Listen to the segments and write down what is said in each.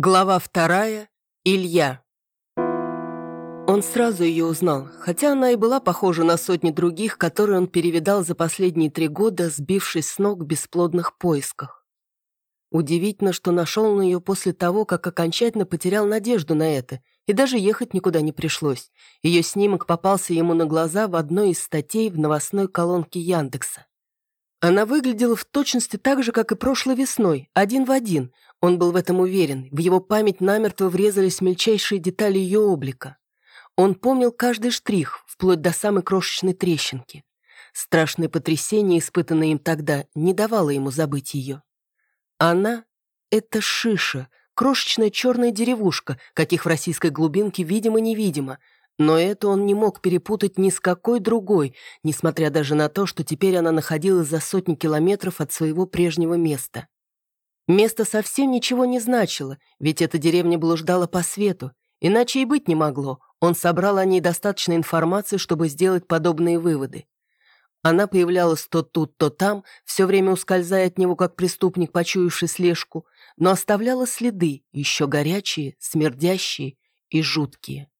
Глава вторая. Илья. Он сразу ее узнал, хотя она и была похожа на сотни других, которые он перевидал за последние три года, сбившись с ног в бесплодных поисках. Удивительно, что нашел он ее после того, как окончательно потерял надежду на это, и даже ехать никуда не пришлось. Ее снимок попался ему на глаза в одной из статей в новостной колонке Яндекса. Она выглядела в точности так же, как и прошлой весной, один в один. Он был в этом уверен. В его память намертво врезались мельчайшие детали ее облика. Он помнил каждый штрих, вплоть до самой крошечной трещинки. Страшное потрясение, испытанное им тогда, не давало ему забыть ее. Она — это Шиша, крошечная черная деревушка, каких в российской глубинке видимо-невидимо, но это он не мог перепутать ни с какой другой, несмотря даже на то, что теперь она находилась за сотни километров от своего прежнего места. Место совсем ничего не значило, ведь эта деревня блуждала по свету, иначе и быть не могло. Он собрал о ней достаточно информации, чтобы сделать подобные выводы. Она появлялась то тут, то там, все время ускользая от него, как преступник, почуявший слежку, но оставляла следы, еще горячие, смердящие и жуткие.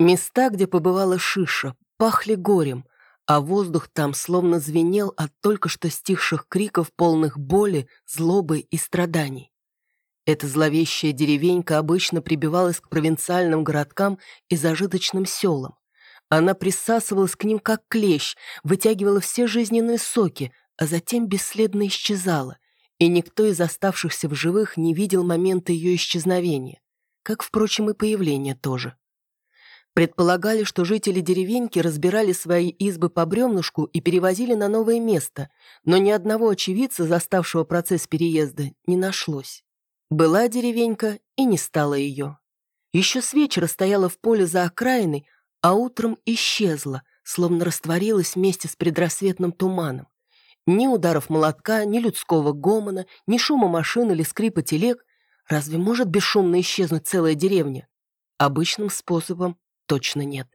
Места, где побывала Шиша, пахли горем, а воздух там словно звенел от только что стихших криков, полных боли, злобы и страданий. Эта зловещая деревенька обычно прибивалась к провинциальным городкам и зажиточным селам. Она присасывалась к ним как клещ, вытягивала все жизненные соки, а затем бесследно исчезала, и никто из оставшихся в живых не видел момента ее исчезновения, как, впрочем, и появления тоже. Предполагали, что жители деревеньки разбирали свои избы по бревнышку и перевозили на новое место, но ни одного очевидца, заставшего процесс переезда, не нашлось. Была деревенька, и не стало ее. Еще с вечера стояла в поле за окраиной, а утром исчезла, словно растворилась вместе с предрассветным туманом. Ни ударов молотка, ни людского гомона, ни шума машин или скрипа телег. Разве может бесшумно исчезнуть целая деревня? Обычным способом точно нет.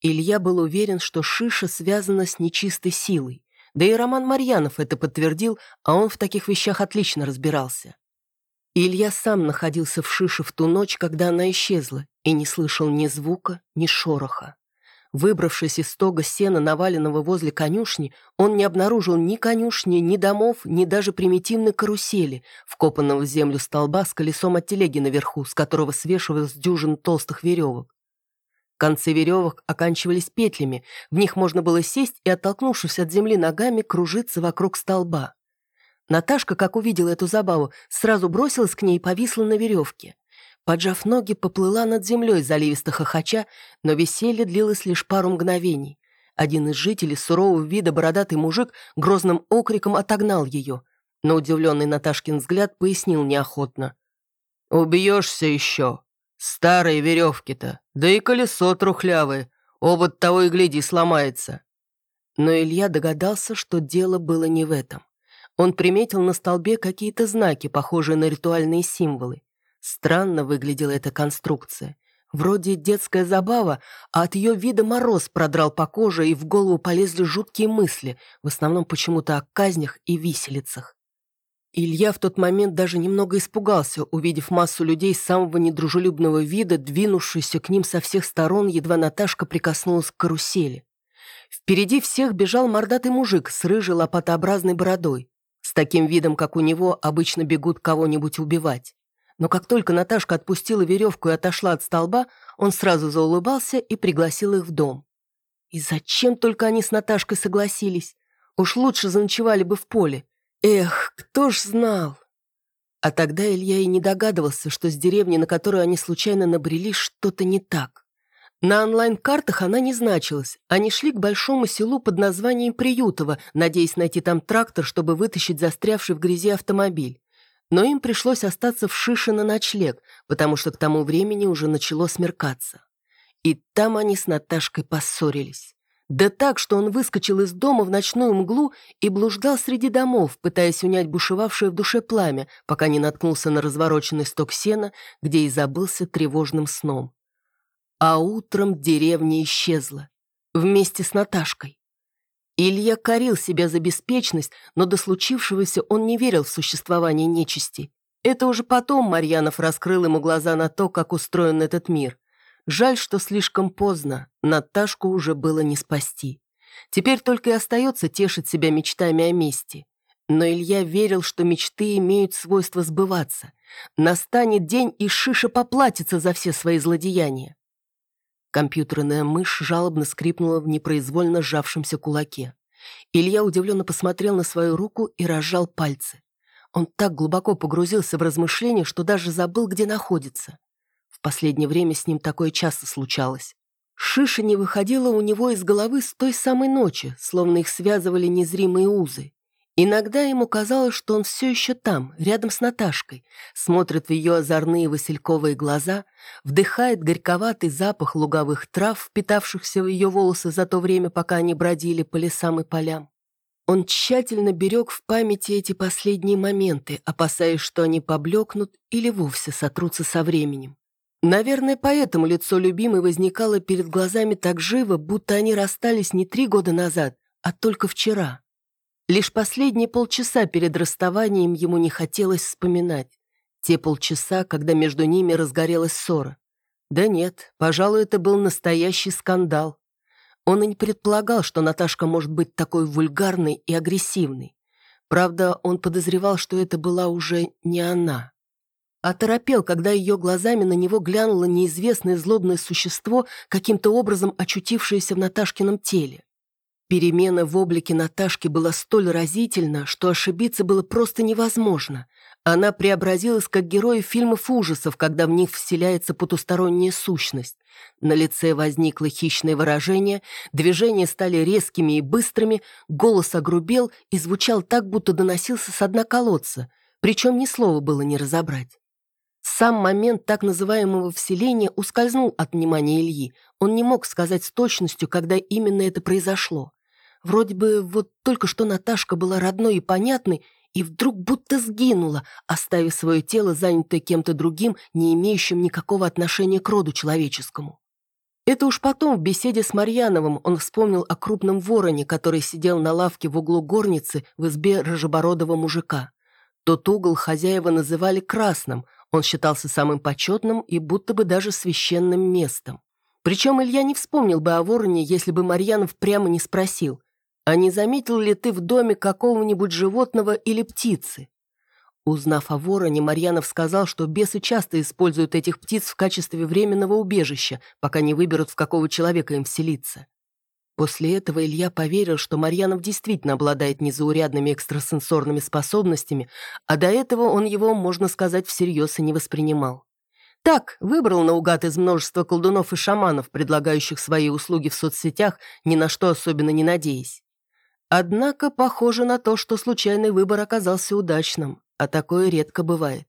Илья был уверен, что Шиша связана с нечистой силой. Да и Роман Марьянов это подтвердил, а он в таких вещах отлично разбирался. Илья сам находился в Шише в ту ночь, когда она исчезла, и не слышал ни звука, ни шороха. Выбравшись из стога сена, наваленного возле конюшни, он не обнаружил ни конюшни, ни домов, ни даже примитивной карусели, вкопанного в землю столба с колесом от телеги наверху, с которого свешивалась дюжин толстых веревок. Концы веревок оканчивались петлями, в них можно было сесть и, оттолкнувшись от земли ногами, кружиться вокруг столба. Наташка, как увидела эту забаву, сразу бросилась к ней и повисла на веревке. Поджав ноги, поплыла над землей, заливисто хохоча, но веселье длилось лишь пару мгновений. Один из жителей, сурового вида бородатый мужик, грозным окриком отогнал ее. Но удивленный Наташкин взгляд пояснил неохотно. «Убьешься еще!» Старые веревки-то, да и колесо трухлявое. Обод того и гляди сломается. Но Илья догадался, что дело было не в этом. Он приметил на столбе какие-то знаки, похожие на ритуальные символы. Странно выглядела эта конструкция. Вроде детская забава, а от ее вида мороз продрал по коже, и в голову полезли жуткие мысли, в основном почему-то о казнях и виселицах. Илья в тот момент даже немного испугался, увидев массу людей самого недружелюбного вида, двинувшуюся к ним со всех сторон, едва Наташка прикоснулась к карусели. Впереди всех бежал мордатый мужик с рыжей лопатообразной бородой. С таким видом, как у него, обычно бегут кого-нибудь убивать. Но как только Наташка отпустила веревку и отошла от столба, он сразу заулыбался и пригласил их в дом. И зачем только они с Наташкой согласились? Уж лучше заночевали бы в поле. Эх, кто ж знал? А тогда Илья и не догадывался, что с деревней, на которую они случайно набрели, что-то не так. На онлайн-картах она не значилась. Они шли к большому селу под названием Приютово, надеясь найти там трактор, чтобы вытащить застрявший в грязи автомобиль. Но им пришлось остаться в Шише на ночлег, потому что к тому времени уже начало смеркаться. И там они с Наташкой поссорились. Да так, что он выскочил из дома в ночную мглу и блуждал среди домов, пытаясь унять бушевавшее в душе пламя, пока не наткнулся на развороченный сток сена, где и забылся тревожным сном. А утром деревня исчезла. Вместе с Наташкой. Илья корил себя за беспечность, но до случившегося он не верил в существование нечисти. Это уже потом Марьянов раскрыл ему глаза на то, как устроен этот мир. Жаль, что слишком поздно, Наташку уже было не спасти. Теперь только и остается тешить себя мечтами о мести. Но Илья верил, что мечты имеют свойство сбываться. Настанет день, и Шиша поплатится за все свои злодеяния. Компьютерная мышь жалобно скрипнула в непроизвольно сжавшемся кулаке. Илья удивленно посмотрел на свою руку и разжал пальцы. Он так глубоко погрузился в размышления, что даже забыл, где находится. Последнее время с ним такое часто случалось. Шиша не выходила у него из головы с той самой ночи, словно их связывали незримые узы. Иногда ему казалось, что он все еще там, рядом с Наташкой, смотрит в ее озорные васильковые глаза, вдыхает горьковатый запах луговых трав, впитавшихся в ее волосы за то время, пока они бродили по лесам и полям. Он тщательно берег в памяти эти последние моменты, опасаясь, что они поблекнут или вовсе сотрутся со временем. Наверное, поэтому лицо любимой возникало перед глазами так живо, будто они расстались не три года назад, а только вчера. Лишь последние полчаса перед расставанием ему не хотелось вспоминать. Те полчаса, когда между ними разгорелась ссора. Да нет, пожалуй, это был настоящий скандал. Он и не предполагал, что Наташка может быть такой вульгарной и агрессивной. Правда, он подозревал, что это была уже не она. Оторопел, когда ее глазами на него глянуло неизвестное злобное существо, каким-то образом очутившееся в Наташкином теле. Перемена в облике Наташки была столь разительна, что ошибиться было просто невозможно. Она преобразилась как герой фильмов ужасов, когда в них вселяется потусторонняя сущность. На лице возникло хищное выражение, движения стали резкими и быстрыми, голос огрубел и звучал так, будто доносился с дна колодца, причем ни слова было не разобрать. Сам момент так называемого вселения ускользнул от внимания Ильи. Он не мог сказать с точностью, когда именно это произошло. Вроде бы вот только что Наташка была родной и понятной, и вдруг будто сгинула, оставив свое тело, занятое кем-то другим, не имеющим никакого отношения к роду человеческому. Это уж потом в беседе с Марьяновым он вспомнил о крупном вороне, который сидел на лавке в углу горницы в избе рыжебородого мужика. Тот угол хозяева называли красным, он считался самым почетным и будто бы даже священным местом. Причем Илья не вспомнил бы о вороне, если бы Марьянов прямо не спросил, а не заметил ли ты в доме какого-нибудь животного или птицы? Узнав о вороне, Марьянов сказал, что бесы часто используют этих птиц в качестве временного убежища, пока не выберут, в какого человека им вселиться. После этого Илья поверил, что Марьянов действительно обладает незаурядными экстрасенсорными способностями, а до этого он его, можно сказать, всерьез и не воспринимал. Так, выбрал наугад из множества колдунов и шаманов, предлагающих свои услуги в соцсетях, ни на что особенно не надеясь. Однако похоже на то, что случайный выбор оказался удачным, а такое редко бывает.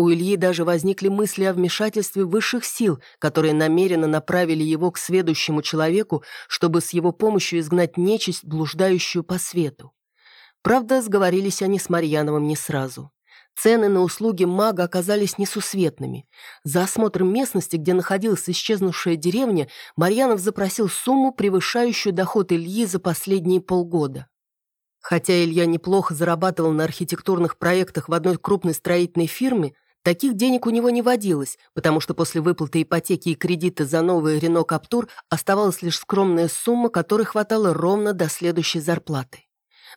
У Ильи даже возникли мысли о вмешательстве высших сил, которые намеренно направили его к сведущему человеку, чтобы с его помощью изгнать нечисть, блуждающую по свету. Правда, сговорились они с Марьяновым не сразу. Цены на услуги мага оказались несусветными. За осмотром местности, где находилась исчезнувшая деревня, Марьянов запросил сумму, превышающую доход Ильи за последние полгода. Хотя Илья неплохо зарабатывал на архитектурных проектах в одной крупной строительной фирме, таких денег у него не водилось, потому что после выплаты ипотеки и кредита за новый Рено Каптур оставалась лишь скромная сумма, которой хватало ровно до следующей зарплаты.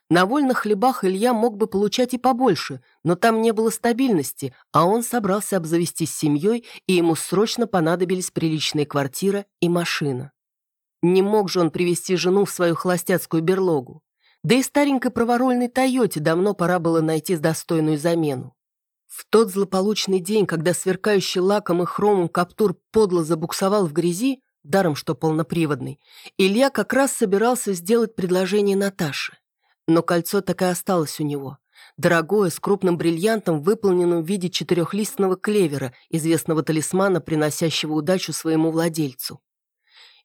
На вольных хлебах Илья мог бы получать и побольше, но там не было стабильности, а он собрался обзавестись семьей, и ему срочно понадобились приличная квартира и машина. Не мог же он привести жену в свою холостяцкую берлогу. Да и старенькой праворольной «Тойоте» давно пора было найти достойную замену. В тот злополучный день, когда сверкающий лаком и хромом Каптур подло забуксовал в грязи, даром что полноприводный, Илья как раз собирался сделать предложение Наташе. Но кольцо так и осталось у него. Дорогое, с крупным бриллиантом, выполненным в виде четырехлистного клевера, известного талисмана, приносящего удачу своему владельцу.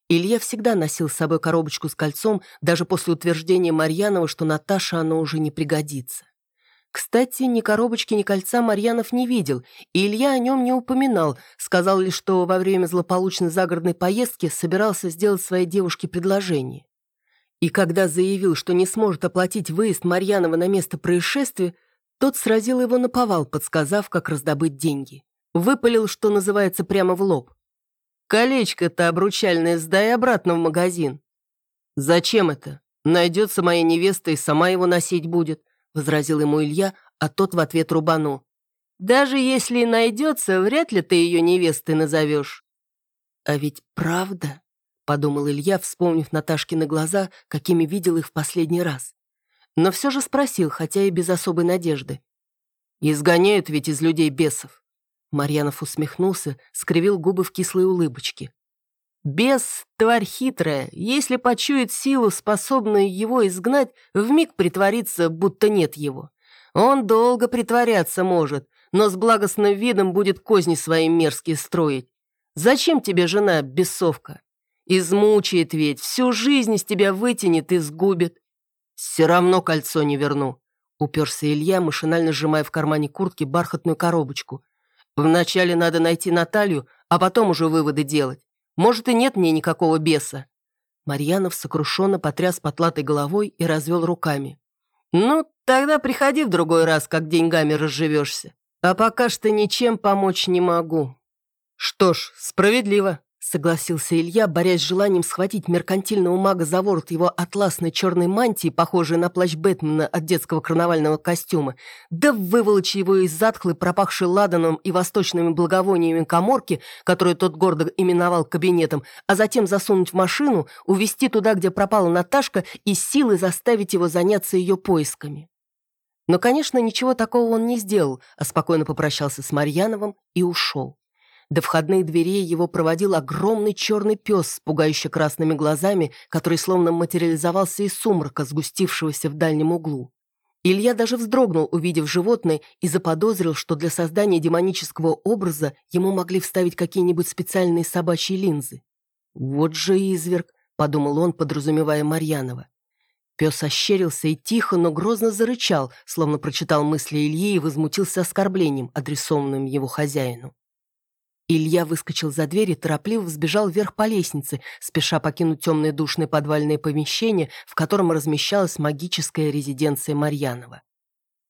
Илья всегда носил с собой коробочку с кольцом, даже после утверждения Марьянова, что Наташа оно уже не пригодится. Кстати, ни коробочки, ни кольца Марьянов не видел, и Илья о нем не упоминал, сказал лишь, что во время злополучной загородной поездки собирался сделать своей девушке предложение. И когда заявил, что не сможет оплатить выезд Марьянова на место происшествия, Тот сразил его на повал, подсказав, как раздобыть деньги. Выпалил, что называется, прямо в лоб. «Колечко-то обручальное сдай обратно в магазин». «Зачем это? Найдется моя невеста и сама его носить будет», возразил ему Илья, а тот в ответ рубанул. «Даже если и найдется, вряд ли ты ее невестой назовешь». «А ведь правда?» — подумал Илья, вспомнив Наташкины глаза, какими видел их в последний раз. Но все же спросил, хотя и без особой надежды. «Изгоняют ведь из людей бесов». Марьянов усмехнулся, скривил губы в кислой улыбочке. «Бес — тварь хитрая. Если почует силу, способную его изгнать, вмиг притворится, будто нет его. Он долго притворяться может, но с благостным видом будет козни свои мерзкие строить. Зачем тебе жена, бесовка? Измучает ведь, всю жизнь из тебя вытянет и сгубит. Все равно кольцо не верну. Уперся Илья, машинально сжимая в кармане куртки бархатную коробочку. Вначале надо найти Наталью, а потом уже выводы делать. Может, и нет мне никакого беса. Марьянов сокрушенно потряс потлатой головой и развел руками. «Ну, тогда приходи в другой раз, как деньгами разживешься. А пока что ничем помочь не могу». «Что ж, справедливо», — согласился Илья, борясь с желанием схватить меркантильного мага за ворот его атласной черной мантии, похожей на плащ Бэтмена от детского карнавального костюма, да выволочь его из затхлой, пропахшей ладаном и восточными благовониями коморки, которую тот гордо именовал кабинетом, а затем засунуть в машину, увезти туда, где пропала Наташка, и силой заставить его заняться ее поисками. Но, конечно, ничего такого он не сделал, а спокойно попрощался с Марьяновым и ушел. До входных дверей его проводил огромный черный пес с пугающе красными глазами, который словно материализовался из сумрака, сгустившегося в дальнем углу. Илья даже вздрогнул, увидев животное, и заподозрил, что для создания демонического образа ему могли вставить какие-нибудь специальные собачьи линзы. «Вот же изверг», — подумал он, подразумевая Марьянова. Пес ощерился и тихо, но грозно зарычал, словно прочитал мысли Ильи и возмутился оскорблением, адресованным его хозяину. Илья выскочил за дверь и торопливо взбежал вверх по лестнице, спеша покинуть темное душное подвальное помещение, в котором размещалась магическая резиденция Марьянова.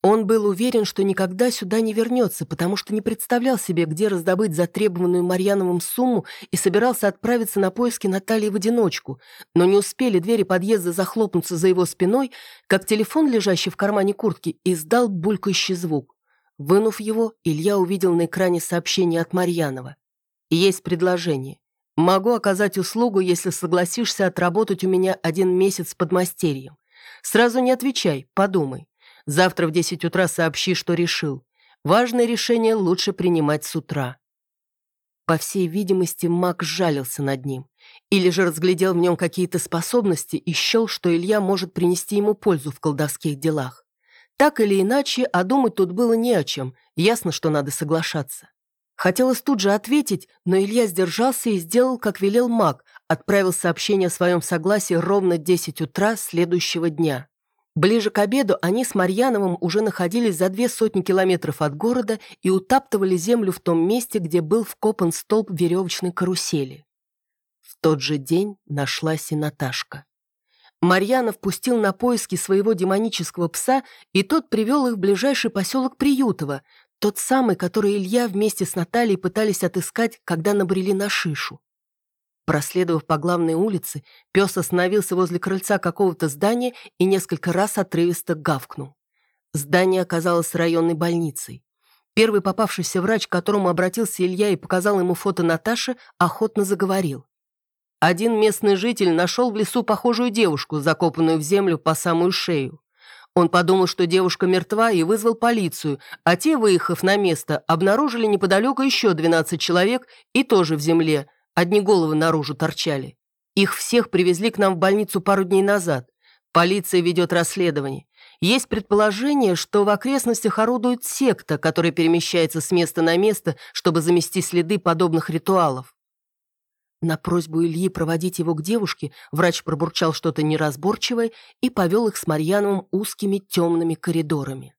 Он был уверен, что никогда сюда не вернется, потому что не представлял себе, где раздобыть затребованную Марьяновым сумму и собирался отправиться на поиски Натальи в одиночку. Но не успели двери подъезда захлопнуться за его спиной, как телефон, лежащий в кармане куртки, издал булькающий звук. Вынув его, Илья увидел на экране сообщение от Марьянова. «Есть предложение. Могу оказать услугу, если согласишься отработать у меня один месяц под мастерьем. Сразу не отвечай, подумай. Завтра в 10 утра сообщи, что решил. Важное решение лучше принимать с утра». По всей видимости, маг сжалился над ним. Или же разглядел в нем какие-то способности и счел, что Илья может принести ему пользу в колдовских делах. Так или иначе, а думать тут было не о чем, ясно, что надо соглашаться. Хотелось тут же ответить, но Илья сдержался и сделал, как велел маг, отправил сообщение о своем согласии ровно 10 утра следующего дня. Ближе к обеду они с Марьяновым уже находились за две сотни километров от города и утаптывали землю в том месте, где был вкопан столб веревочной карусели. В тот же день нашлась и Наташка. Марьянов пустил на поиски своего демонического пса, и тот привел их в ближайший поселок Приютово, тот самый, который Илья вместе с Натальей пытались отыскать, когда набрели на шишу. Проследовав по главной улице, пес остановился возле крыльца какого-то здания и несколько раз отрывисто гавкнул. Здание оказалось районной больницей. Первый попавшийся врач, к которому обратился Илья и показал ему фото Наташи, охотно заговорил. Один местный житель нашел в лесу похожую девушку, закопанную в землю по самую шею. Он подумал, что девушка мертва, и вызвал полицию, а те, выехав на место, обнаружили неподалеку еще 12 человек и тоже в земле, одни головы наружу торчали. Их всех привезли к нам в больницу пару дней назад. Полиция ведет расследование. Есть предположение, что в окрестностях орудует секта, которая перемещается с места на место, чтобы замести следы подобных ритуалов. На просьбу Ильи проводить его к девушке врач пробурчал что-то неразборчивое и повел их с Марьяновым узкими темными коридорами.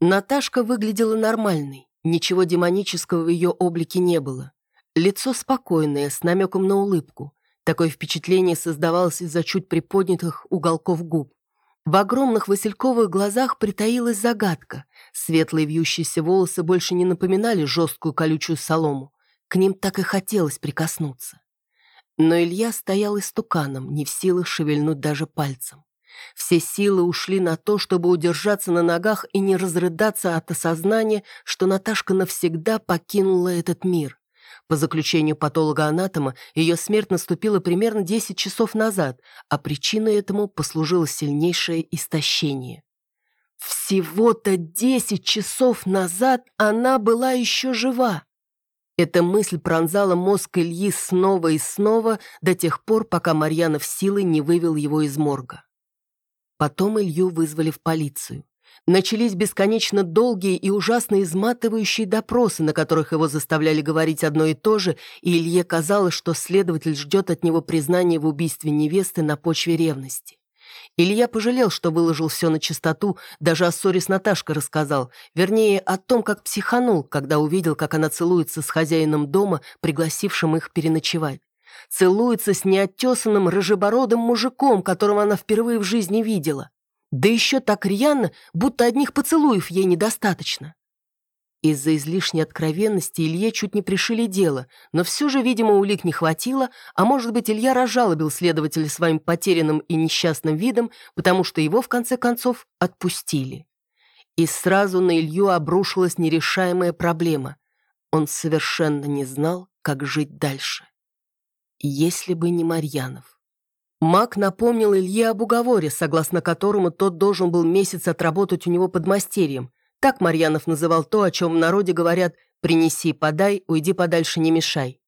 Наташка выглядела нормальной, ничего демонического в ее облике не было. Лицо спокойное, с намеком на улыбку. Такое впечатление создавалось из-за чуть приподнятых уголков губ. В огромных васильковых глазах притаилась загадка. Светлые вьющиеся волосы больше не напоминали жесткую колючую солому. К ним так и хотелось прикоснуться. Но Илья стоял истуканом, не в силах шевельнуть даже пальцем. Все силы ушли на то, чтобы удержаться на ногах и не разрыдаться от осознания, что Наташка навсегда покинула этот мир. По заключению патолога-анатома, ее смерть наступила примерно 10 часов назад, а причиной этому послужило сильнейшее истощение. Всего-то 10 часов назад она была еще жива. Эта мысль пронзала мозг Ильи снова и снова до тех пор, пока Марьянов силой не вывел его из морга. Потом Илью вызвали в полицию. Начались бесконечно долгие и ужасно изматывающие допросы, на которых его заставляли говорить одно и то же, и Илье казалось, что следователь ждет от него признания в убийстве невесты на почве ревности. Илья пожалел, что выложил все на чистоту, даже о ссоре с Наташкой рассказал, вернее, о том, как психанул, когда увидел, как она целуется с хозяином дома, пригласившим их переночевать. Целуется с неоттесанным рыжебородым мужиком, которого она впервые в жизни видела. Да еще так рьяно, будто одних поцелуев ей недостаточно. Из-за излишней откровенности Илье чуть не пришили дело, но все же, видимо, улик не хватило, а может быть, Илья разжалобил следователя своим потерянным и несчастным видом, потому что его, в конце концов, отпустили. И сразу на Илью обрушилась нерешаемая проблема. Он совершенно не знал, как жить дальше. Если бы не Марьянов. Маг напомнил Илье об уговоре, согласно которому тот должен был месяц отработать у него под мастерьем. Так Марьянов называл то, о чем в народе говорят «принеси, подай, уйди подальше, не мешай».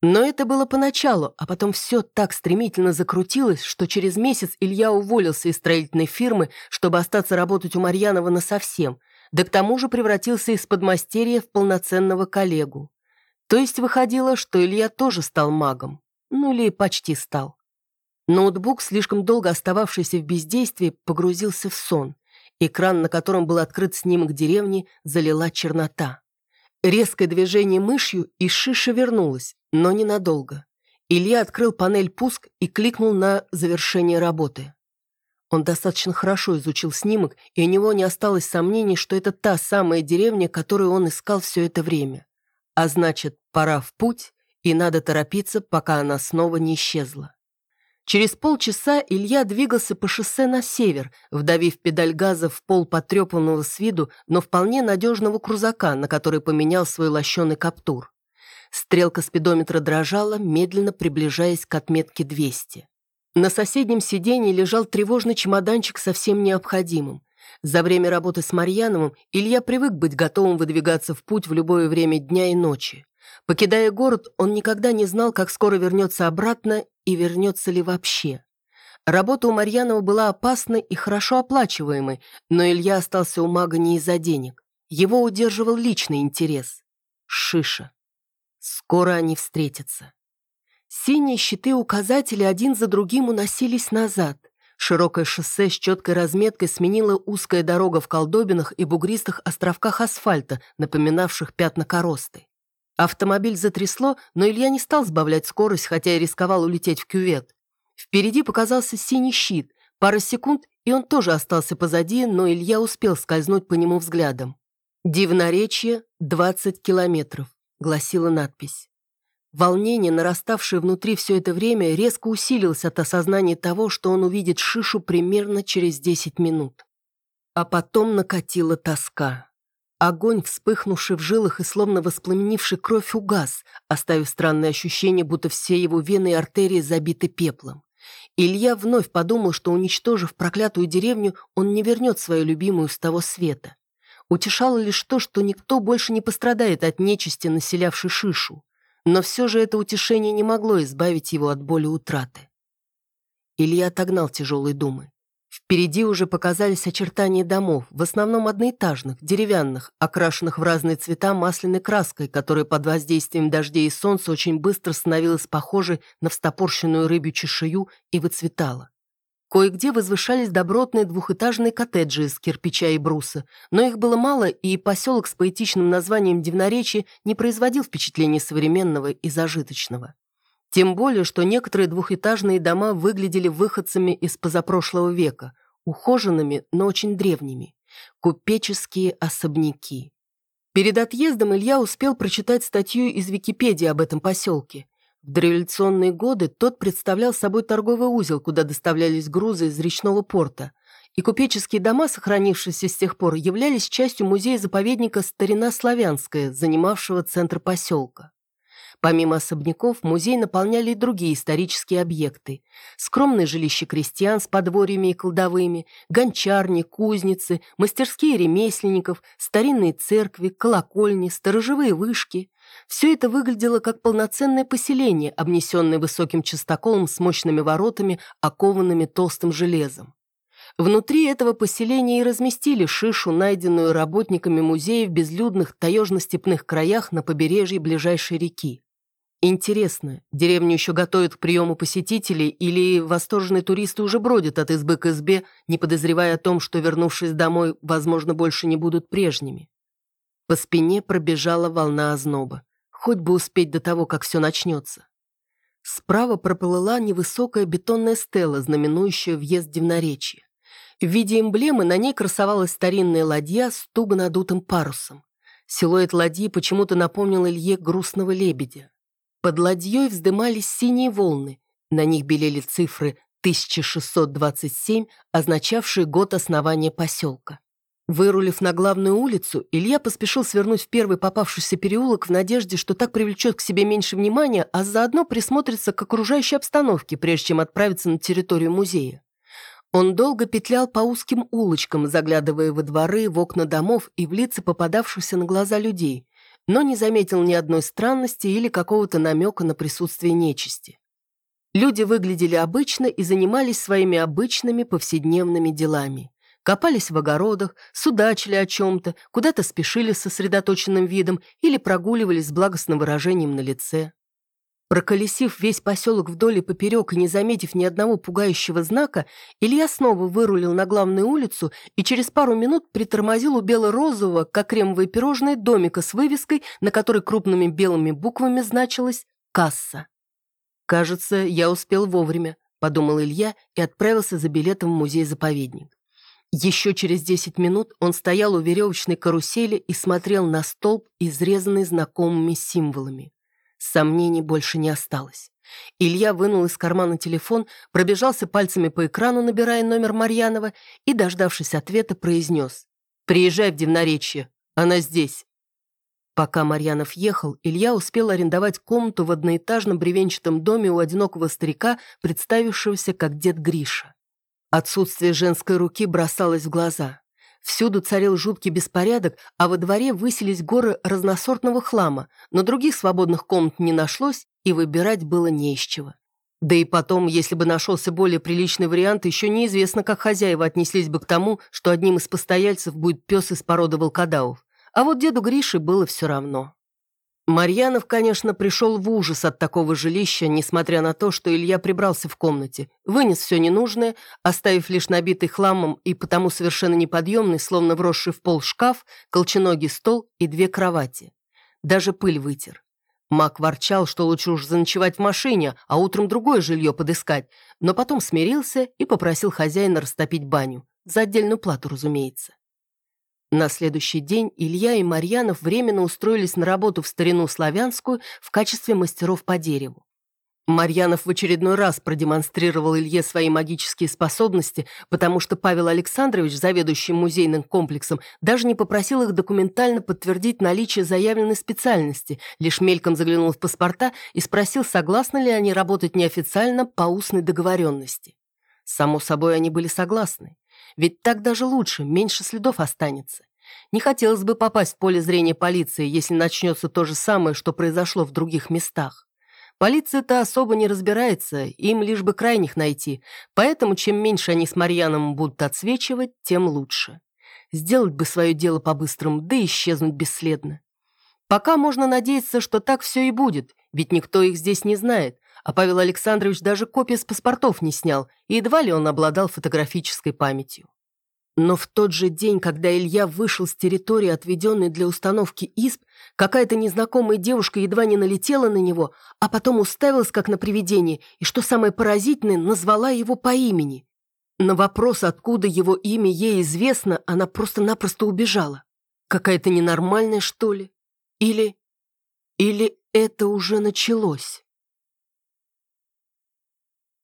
Но это было поначалу, а потом все так стремительно закрутилось, что через месяц Илья уволился из строительной фирмы, чтобы остаться работать у Марьянова насовсем, да к тому же превратился из подмастерья в полноценного коллегу. То есть выходило, что Илья тоже стал магом. Ну или почти стал. Ноутбук, слишком долго остававшийся в бездействии, погрузился в сон. Экран, на котором был открыт снимок деревни, залила чернота. Резкое движение мышью, и шиша вернулась, но ненадолго. Илья открыл панель «Пуск» и кликнул на завершение работы. Он достаточно хорошо изучил снимок, и у него не осталось сомнений, что это та самая деревня, которую он искал все это время. А значит, пора в путь, и надо торопиться, пока она снова не исчезла. Через полчаса Илья двигался по шоссе на север, вдавив педаль газа в пол потрепанного с виду, но вполне надежного крузака, на который поменял свой лощеный каптур. Стрелка спидометра дрожала, медленно приближаясь к отметке 200. На соседнем сиденье лежал тревожный чемоданчик со всем необходимым. За время работы с Марьяновым Илья привык быть готовым выдвигаться в путь в любое время дня и ночи. Покидая город, он никогда не знал, как скоро вернется обратно и вернется ли вообще. Работа у Марьянова была опасной и хорошо оплачиваемой, но Илья остался у мага не из-за денег. Его удерживал личный интерес. Шиша. Скоро они встретятся. Синие щиты-указатели один за другим уносились назад. Широкое шоссе с четкой разметкой сменила узкая дорога в колдобинах и бугристых островках асфальта, напоминавших пятна коросты. Автомобиль затрясло, но Илья не стал сбавлять скорость, хотя и рисковал улететь в кювет. Впереди показался синий щит. Пара секунд, и он тоже остался позади, но Илья успел скользнуть по нему взглядом. «Дивноречье, 20 километров», — гласила надпись. Волнение, нараставшее внутри все это время, резко усилилось от осознания того, что он увидит Шишу примерно через 10 минут. А потом накатила тоска. Огонь, вспыхнувший в жилах и словно воспламенивший кровь, угас, оставив странное ощущение, будто все его вены и артерии забиты пеплом. Илья вновь подумал, что, уничтожив проклятую деревню, он не вернет свою любимую с того света. Утешало лишь то, что никто больше не пострадает от нечисти, населявшей Шишу. Но все же это утешение не могло избавить его от боли утраты. Илья отогнал тяжелые думы. Впереди уже показались очертания домов, в основном одноэтажных, деревянных, окрашенных в разные цвета масляной краской, которая под воздействием дождей и солнца очень быстро становилась похожей на встопорщенную рыбью чешую и выцветала. Кое-где возвышались добротные двухэтажные коттеджи из кирпича и бруса, но их было мало, и поселок с поэтичным названием Дивноречи не производил впечатления современного и зажиточного. Тем более, что некоторые двухэтажные дома выглядели выходцами из позапрошлого века. ухоженными, но очень древними. Купеческие особняки. Перед отъездом Илья успел прочитать статью из Википедии об этом поселке. В дореволюционные годы тот представлял собой торговый узел, куда доставлялись грузы из речного порта. И купеческие дома, сохранившиеся с тех пор, являлись частью музея-заповедника «Старина Славянская», занимавшего центр поселка. Помимо особняков, музей наполняли и другие исторические объекты. Скромные жилища крестьян с подворьями и кладовыми, гончарни, кузницы, мастерские ремесленников, старинные церкви, колокольни, сторожевые вышки. Все это выглядело как полноценное поселение, обнесенное высоким частоколом с мощными воротами, окованными толстым железом. Внутри этого поселения и разместили шишу, найденную работниками музея в безлюдных таежно-степных краях на побережье ближайшей реки. Интересно, деревню еще готовят к приему посетителей или восторженные туристы уже бродят от избы к избе, не подозревая о том, что, вернувшись домой, возможно, больше не будут прежними? По спине пробежала волна озноба. Хоть бы успеть до того, как все начнется. Справа проплыла невысокая бетонная стела, знаменующая въезд в Дивноречье. В виде эмблемы на ней красовалась старинная ладья с туго надутым парусом. Силуэт ладьи почему-то напомнил Илье грустного лебедя. Под ладьей вздымались синие волны. На них белели цифры 1627, означавшие год основания поселка. Вырулив на главную улицу, Илья поспешил свернуть в первый попавшийся переулок в надежде, что так привлечет к себе меньше внимания, а заодно присмотрится к окружающей обстановке, прежде чем отправиться на территорию музея. Он долго петлял по узким улочкам, заглядывая во дворы, в окна домов и в лица попадавшихся на глаза людей но не заметил ни одной странности или какого-то намека на присутствие нечисти. Люди выглядели обычно и занимались своими обычными повседневными делами. Копались в огородах, судачили о чем-то, куда-то спешили с сосредоточенным видом или прогуливались с благостным выражением на лице. Проколесив весь поселок вдоль и поперек и не заметив ни одного пугающего знака, Илья снова вырулил на главную улицу и через пару минут притормозил у бело-розового, как кремовое пирожное, домика с вывеской, на которой крупными белыми буквами значилось «Касса». «Кажется, я успел вовремя», — подумал Илья и отправился за билетом в музей-заповедник. Еще через десять минут он стоял у веревочной карусели и смотрел на столб, изрезанный знакомыми символами. Сомнений больше не осталось. Илья вынул из кармана телефон, пробежался пальцами по экрану, набирая номер Марьянова, и, дождавшись ответа, произнес. «Приезжай в Дивноречье. Она здесь». Пока Марьянов ехал, Илья успел арендовать комнату в одноэтажном бревенчатом доме у одинокого старика, представившегося как дед Гриша. Отсутствие женской руки бросалось в глаза. Всюду царил жуткий беспорядок, а во дворе высились горы разносортного хлама, но других свободных комнат не нашлось, и выбирать было не из чего. Да и потом, если бы нашелся более приличный вариант, еще неизвестно, как хозяева отнеслись бы к тому, что одним из постояльцев будет пес из породы волкодавов. А вот деду Грише было все равно. Марьянов, конечно, пришел в ужас от такого жилища, несмотря на то, что Илья прибрался в комнате, вынес все ненужное, оставив лишь набитый хламом и потому совершенно неподъемный, словно вросший в пол шкаф, колченогий стол и две кровати. Даже пыль вытер. Мак ворчал, что лучше уж заночевать в машине, а утром другое жилье подыскать, но потом смирился и попросил хозяина растопить баню. За отдельную плату, разумеется. На следующий день Илья и Марьянов временно устроились на работу в старину славянскую в качестве мастеров по дереву. Марьянов в очередной раз продемонстрировал Илье свои магические способности, потому что Павел Александрович, заведующий музейным комплексом, даже не попросил их документально подтвердить наличие заявленной специальности, лишь мельком заглянул в паспорта и спросил, согласны ли они работать неофициально по устной договоренности. Само собой, они были согласны. Ведь так даже лучше, меньше следов останется. Не хотелось бы попасть в поле зрения полиции, если начнется то же самое, что произошло в других местах. Полиция-то особо не разбирается, им лишь бы крайних найти, поэтому чем меньше они с Марьяном будут отсвечивать, тем лучше. Сделать бы свое дело по-быстрому, да исчезнуть бесследно. Пока можно надеяться, что так все и будет, ведь никто их здесь не знает, а Павел Александрович даже копии с паспортов не снял, и едва ли он обладал фотографической памятью. Но в тот же день, когда Илья вышел с территории, отведенной для установки исп, какая-то незнакомая девушка едва не налетела на него, а потом уставилась как на привидение, и, что самое поразительное, назвала его по имени. На вопрос, откуда его имя ей известно, она просто-напросто убежала. Какая-то ненормальная, что ли? Или... Или это уже началось?